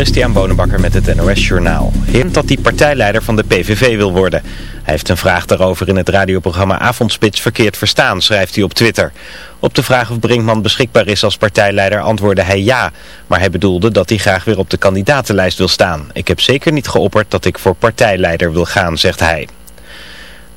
Christian Bonenbakker met het NOS Journaal. Hint dat hij partijleider van de PVV wil worden. Hij heeft een vraag daarover in het radioprogramma Avondspits verkeerd verstaan, schrijft hij op Twitter. Op de vraag of Brinkman beschikbaar is als partijleider antwoordde hij ja. Maar hij bedoelde dat hij graag weer op de kandidatenlijst wil staan. Ik heb zeker niet geopperd dat ik voor partijleider wil gaan, zegt hij.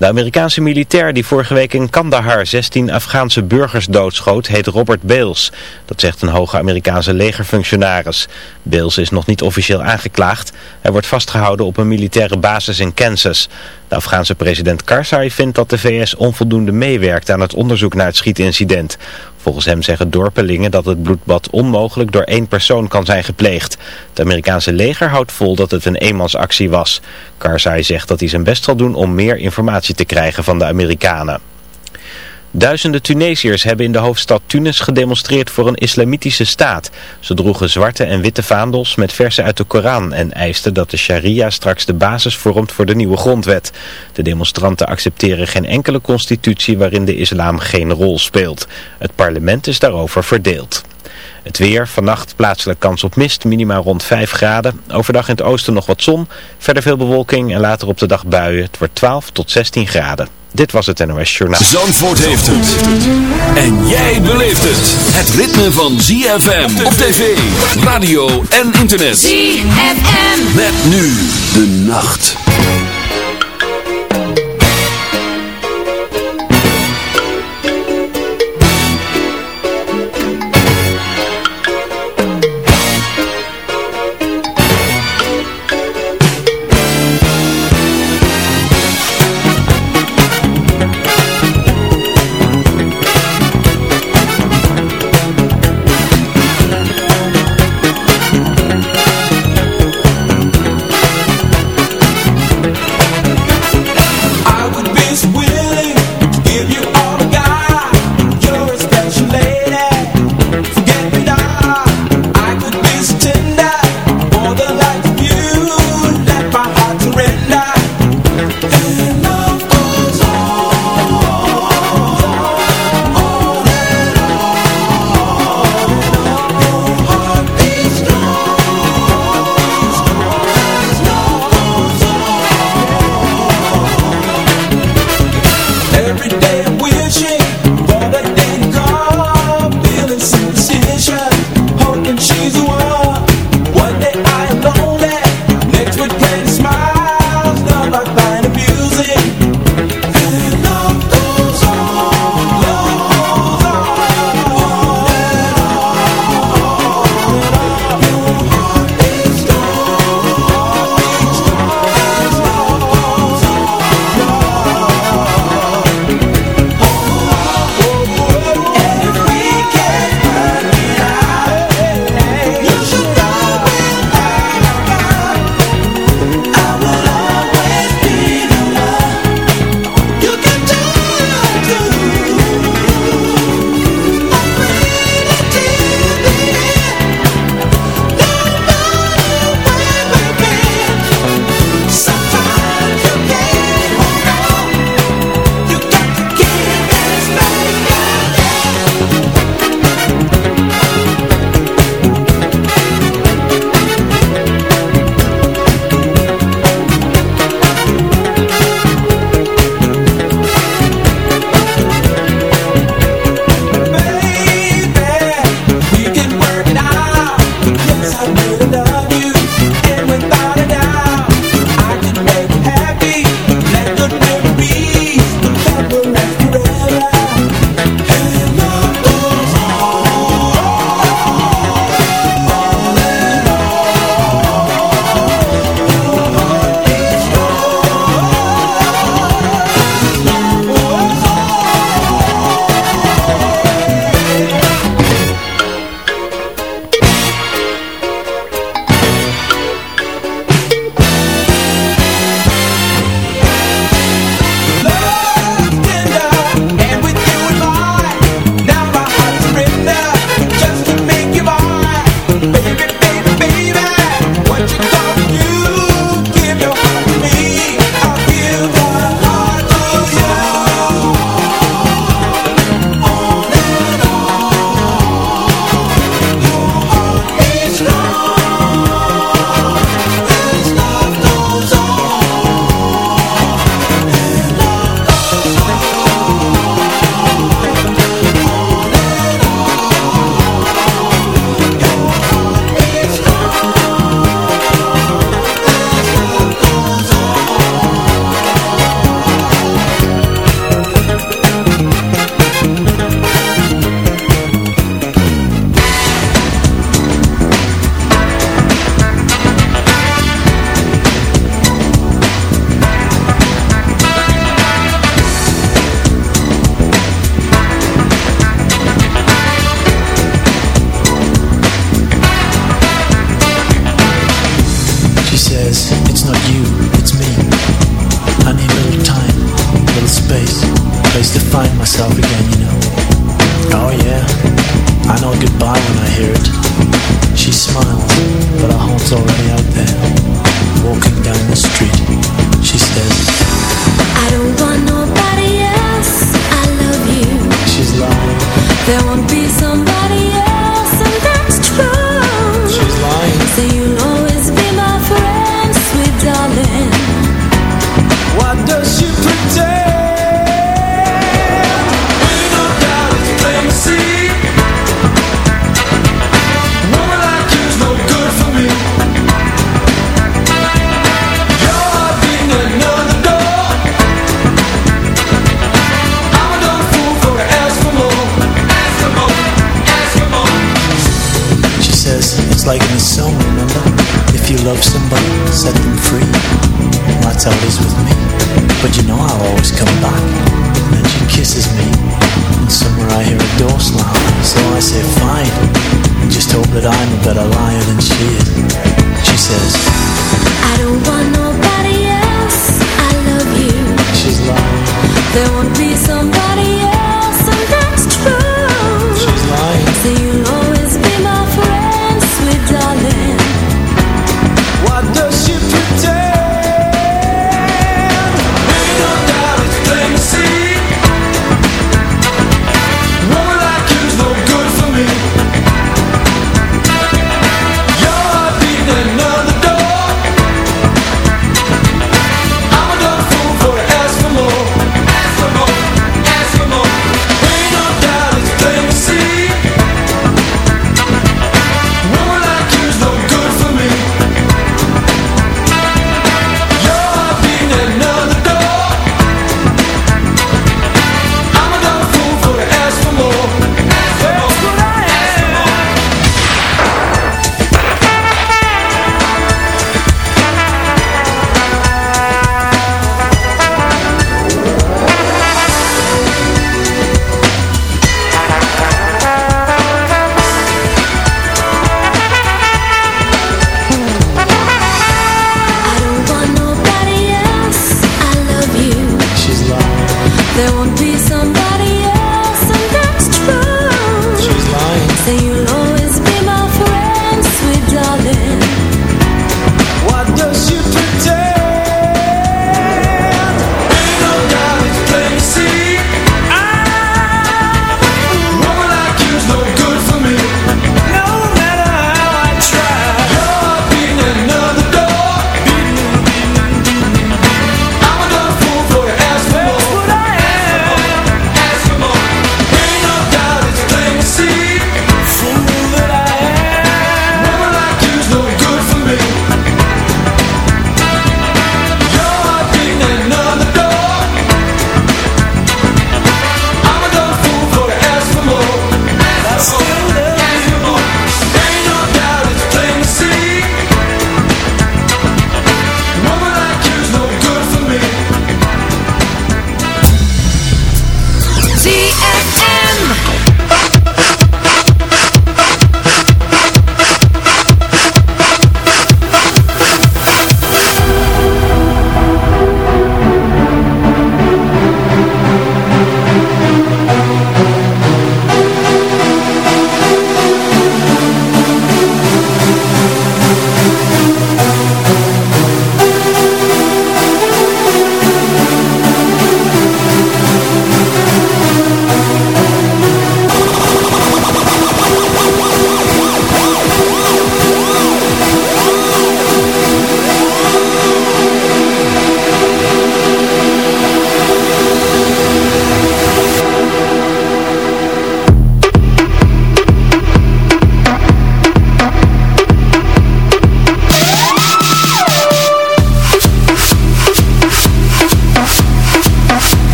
De Amerikaanse militair die vorige week in Kandahar 16 Afghaanse burgers doodschoot heet Robert Bales. Dat zegt een hoge Amerikaanse legerfunctionaris. Bales is nog niet officieel aangeklaagd. Hij wordt vastgehouden op een militaire basis in Kansas. De Afghaanse president Karzai vindt dat de VS onvoldoende meewerkt aan het onderzoek naar het schietincident. Volgens hem zeggen dorpelingen dat het bloedbad onmogelijk door één persoon kan zijn gepleegd. Het Amerikaanse leger houdt vol dat het een eenmansactie was. Karzai zegt dat hij zijn best zal doen om meer informatie te krijgen van de Amerikanen. Duizenden Tunesiërs hebben in de hoofdstad Tunis gedemonstreerd voor een islamitische staat. Ze droegen zwarte en witte vaandels met versen uit de Koran en eisten dat de sharia straks de basis vormt voor de nieuwe grondwet. De demonstranten accepteren geen enkele constitutie waarin de islam geen rol speelt. Het parlement is daarover verdeeld. Het weer, vannacht plaatselijk kans op mist, minima rond 5 graden. Overdag in het oosten nog wat zon, verder veel bewolking en later op de dag buien. Het wordt 12 tot 16 graden. Dit was het NOS Journaal. Zandvoort heeft het. En jij beleeft het. Het ritme van ZFM op tv, radio en internet. ZFM. Met nu de nacht.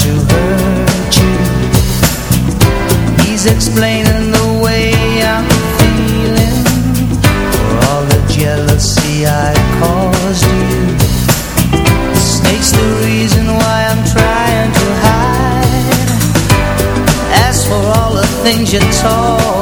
to hurt you. He's explaining the way I'm feeling. All the jealousy I caused you. This snake's the reason why I'm trying to hide. As for all the things you taught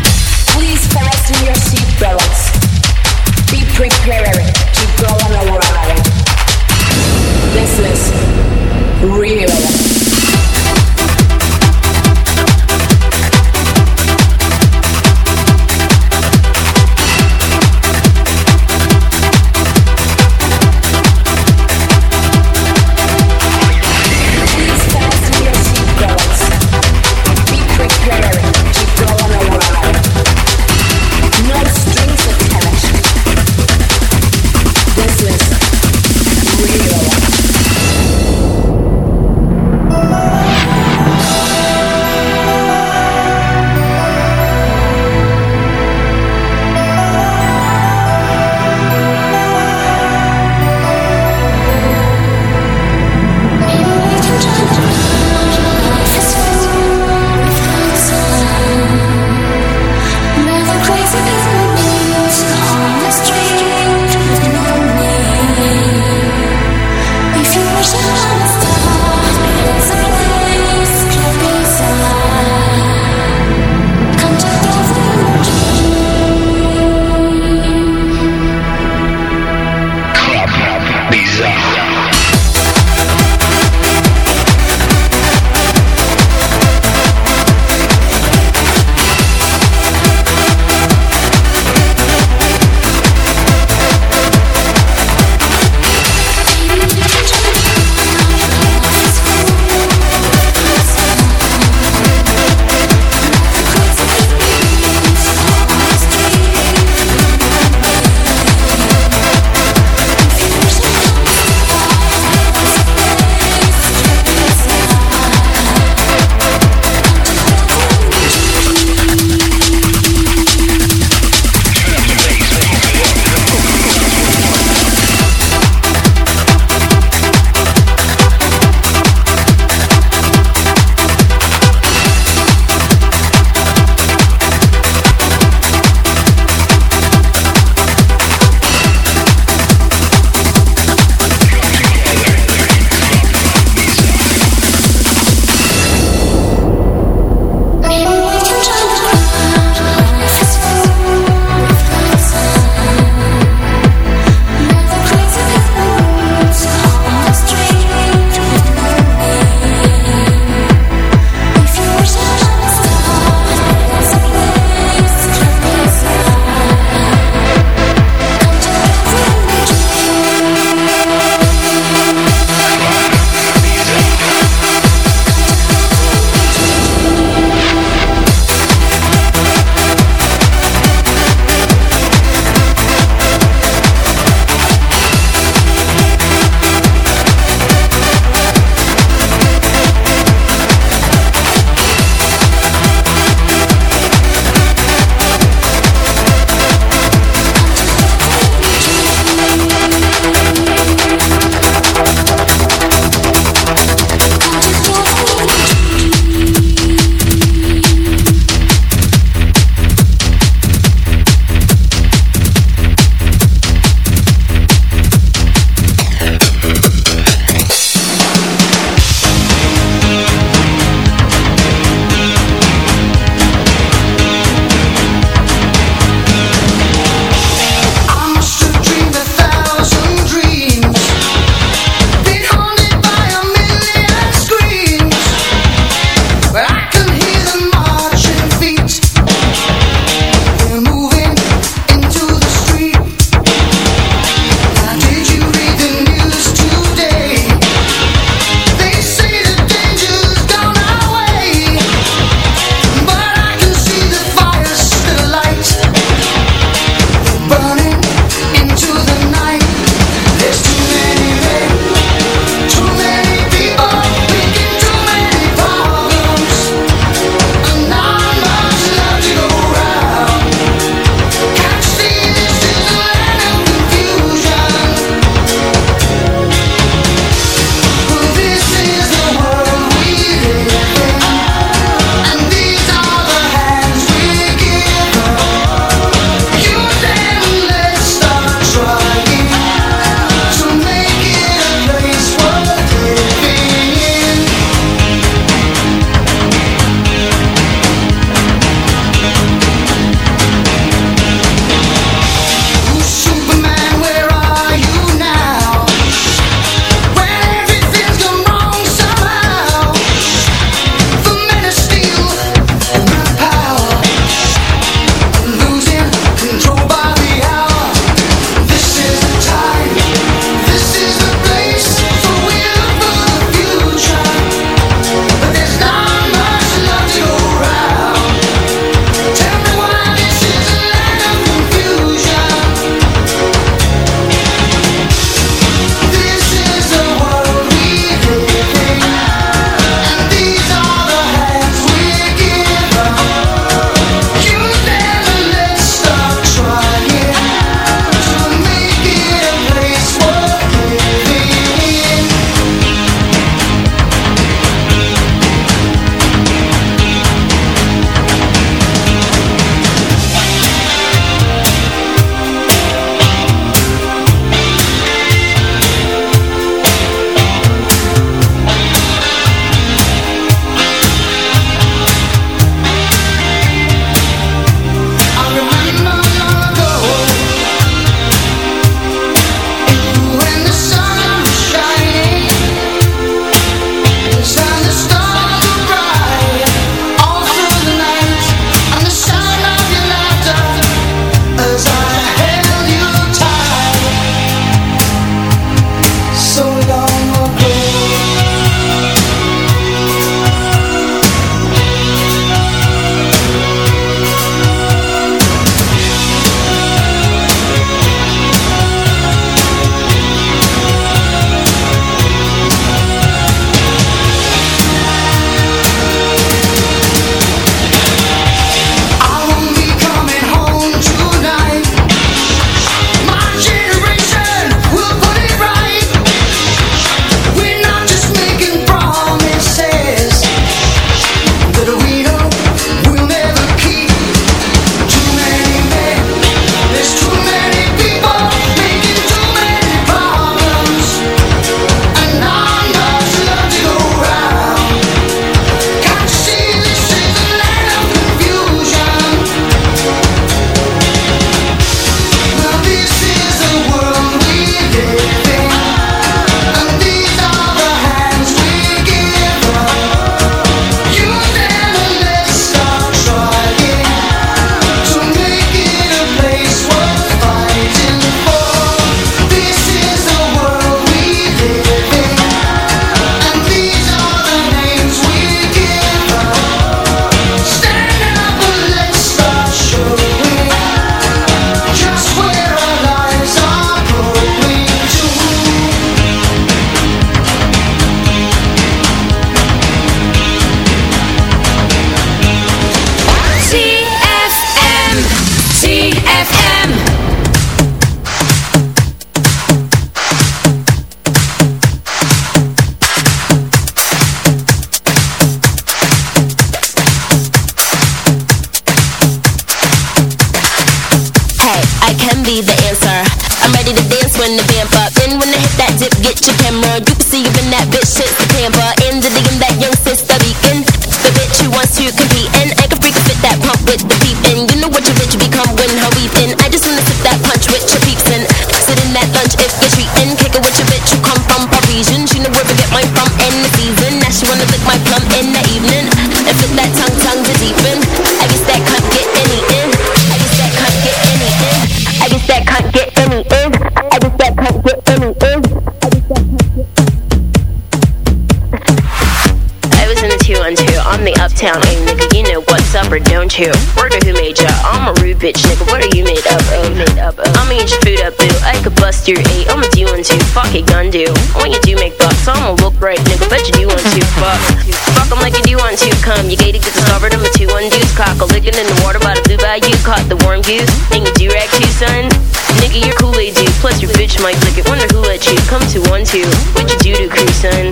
into? What you do to crew, son?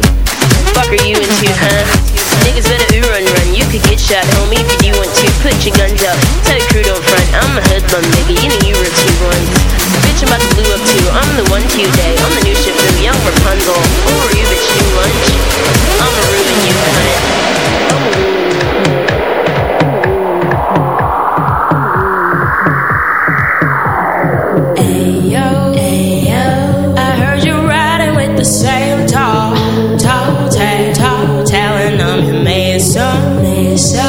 Fuck are you into, huh? Niggas better ooh run run. You could get shot, homie, if you want to. Put your guns up. Tell your crew don't front. I'm a hoodlum, nigga. You know you were two ones. Bitch, I'm about to blue up too. I'm the one to day. I'm the new ship from Young Rapunzel. Who are you, bitch? you lunch? I'ma ruin you, cunt. Lisa.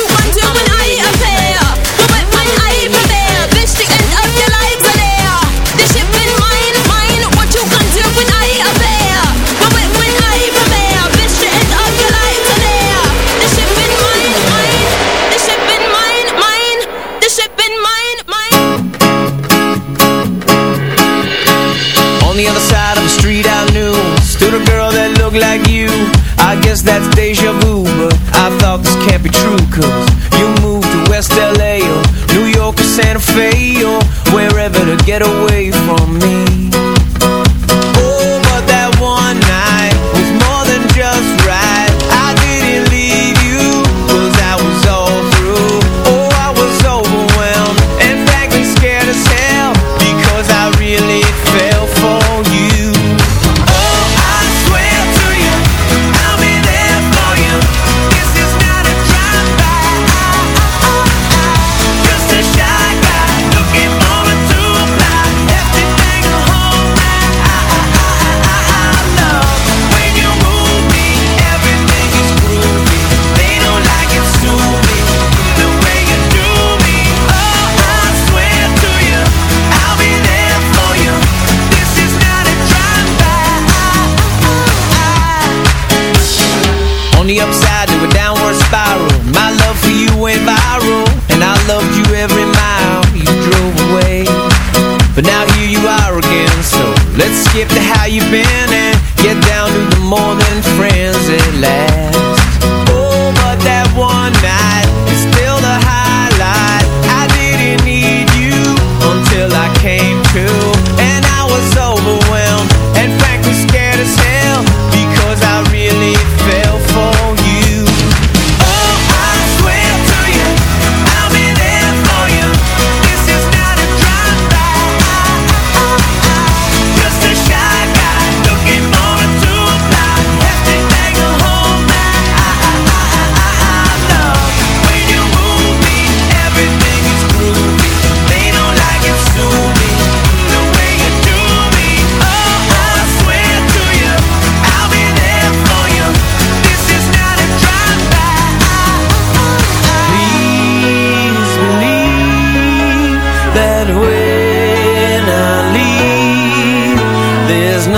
to get away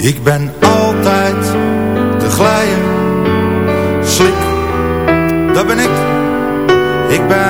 Ik ben altijd de glijer, slik, dat ben ik. Ik ben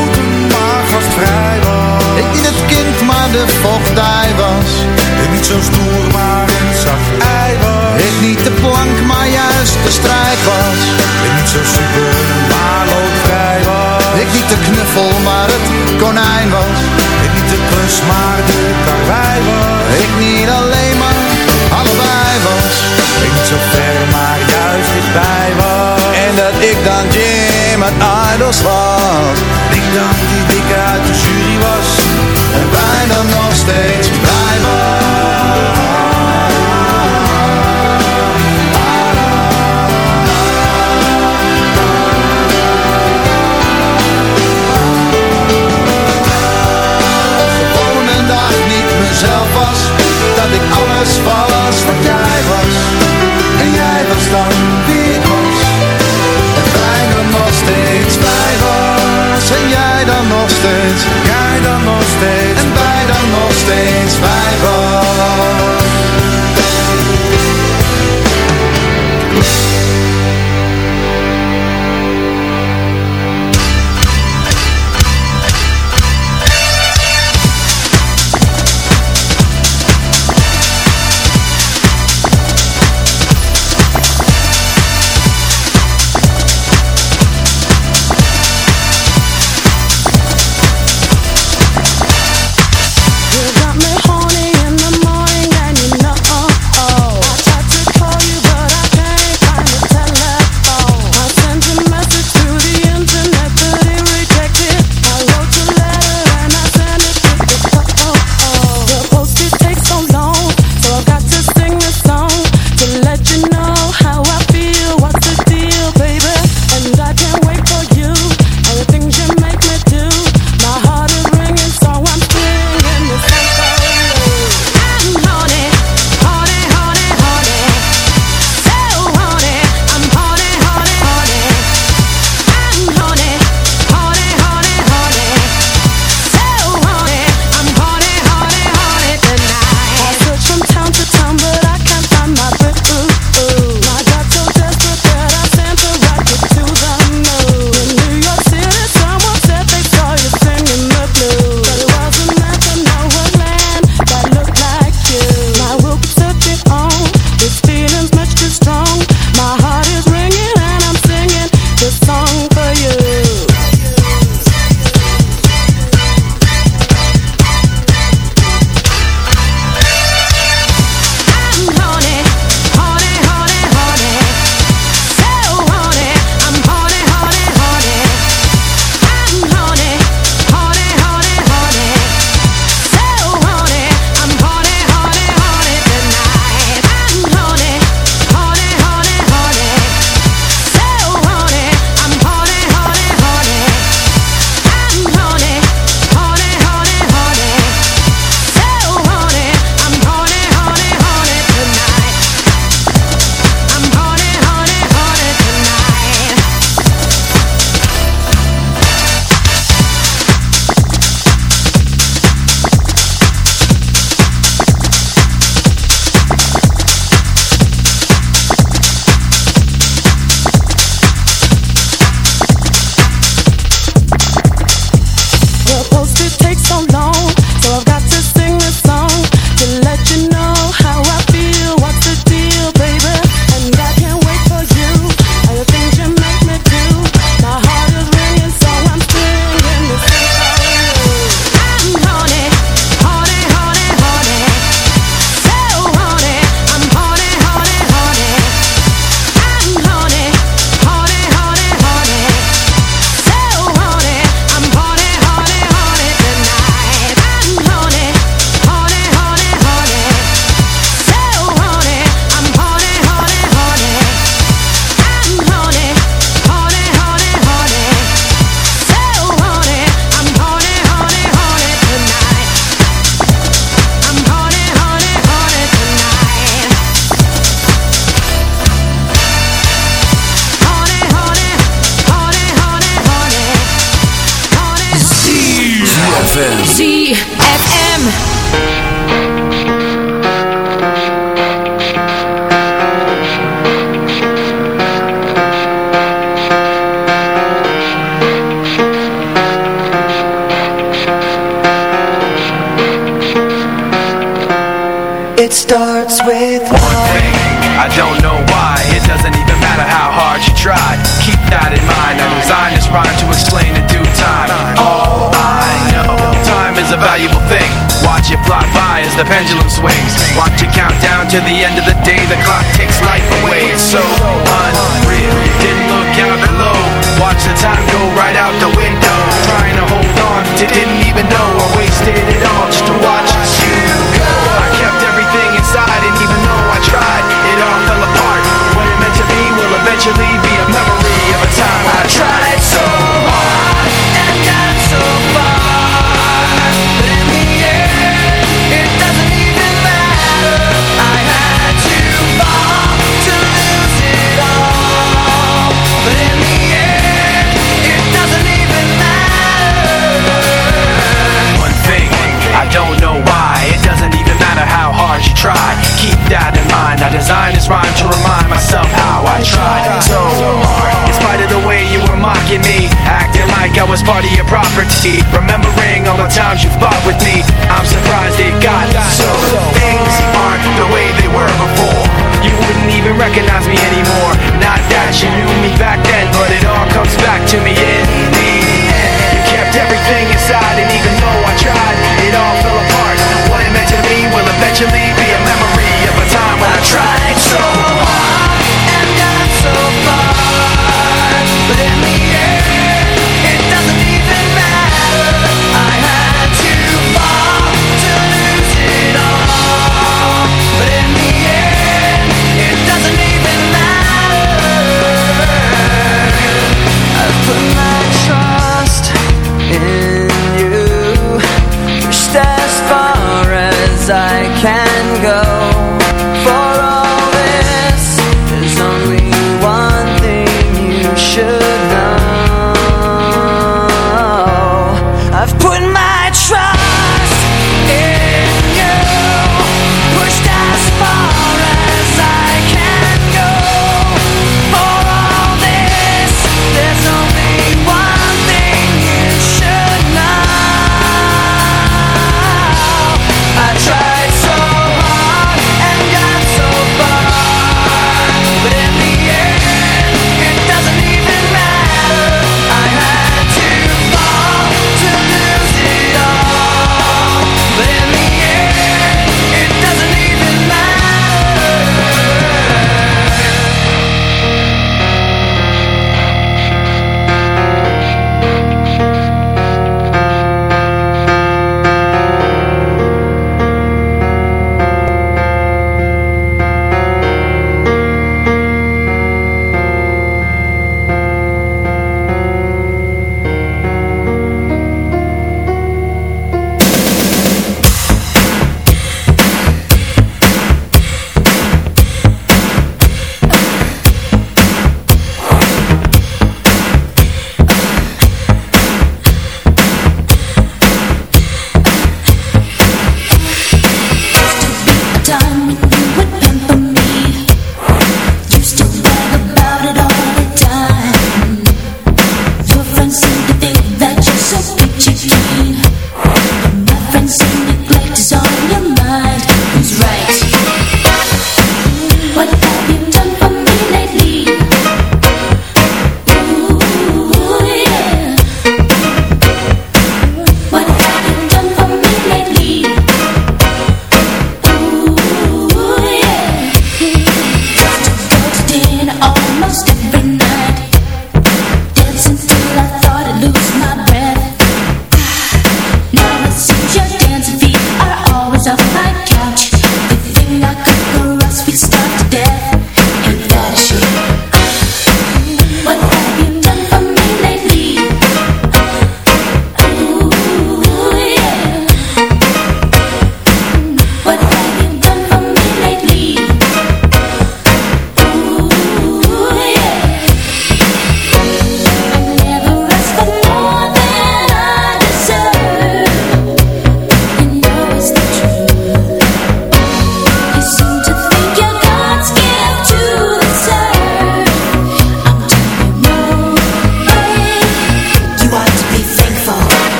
ik niet het kind, maar de vochtdij was. Ik niet zo stoer, maar een zacht ei was. Ik niet de plank, maar juist de strijd was. Ik niet zo super, maar loopvrij was. Ik niet de knuffel, maar het konijn was. Ik niet de klus, maar de karwei was. Ik niet alleen, maar allebei was. Ik niet zo ver, maar juist dichtbij was. En dat ik dan Jim uit Idols was. Ik dan die dikke. En bijna nog steeds blij was. Gewoon een dag niet mezelf was. Dat ik alles was wat jij was. En jij was dan wie ik was. En bijna nog steeds blij was. En jij dan nog steeds steeds, en wij dan nog steeds bij.